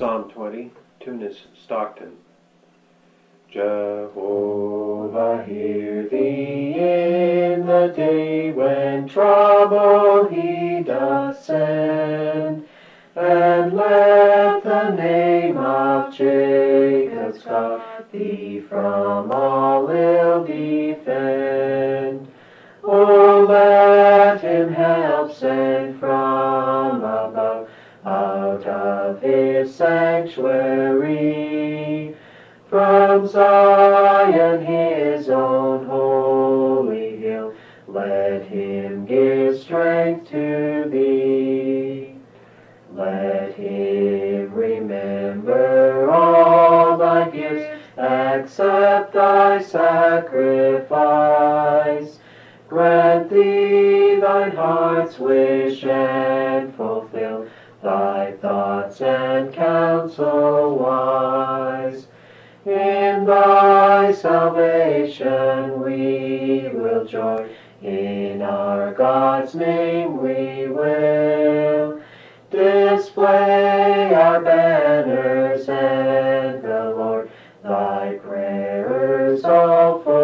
Psalm 20, Tunis, Stockton. Jehovah, hear thee in the day when trouble he doth send, and let the name of Jacob's God thee from all ill defend. O let him help send from out of his sanctuary. From Zion, his own holy hill, let him give strength to thee. Let him remember all thy gifts, accept thy sacrifice. Grant thee thine heart's wish thoughts and counsel wise. In thy salvation we will joy, in our God's name we will display our banners and the Lord, thy prayers all for.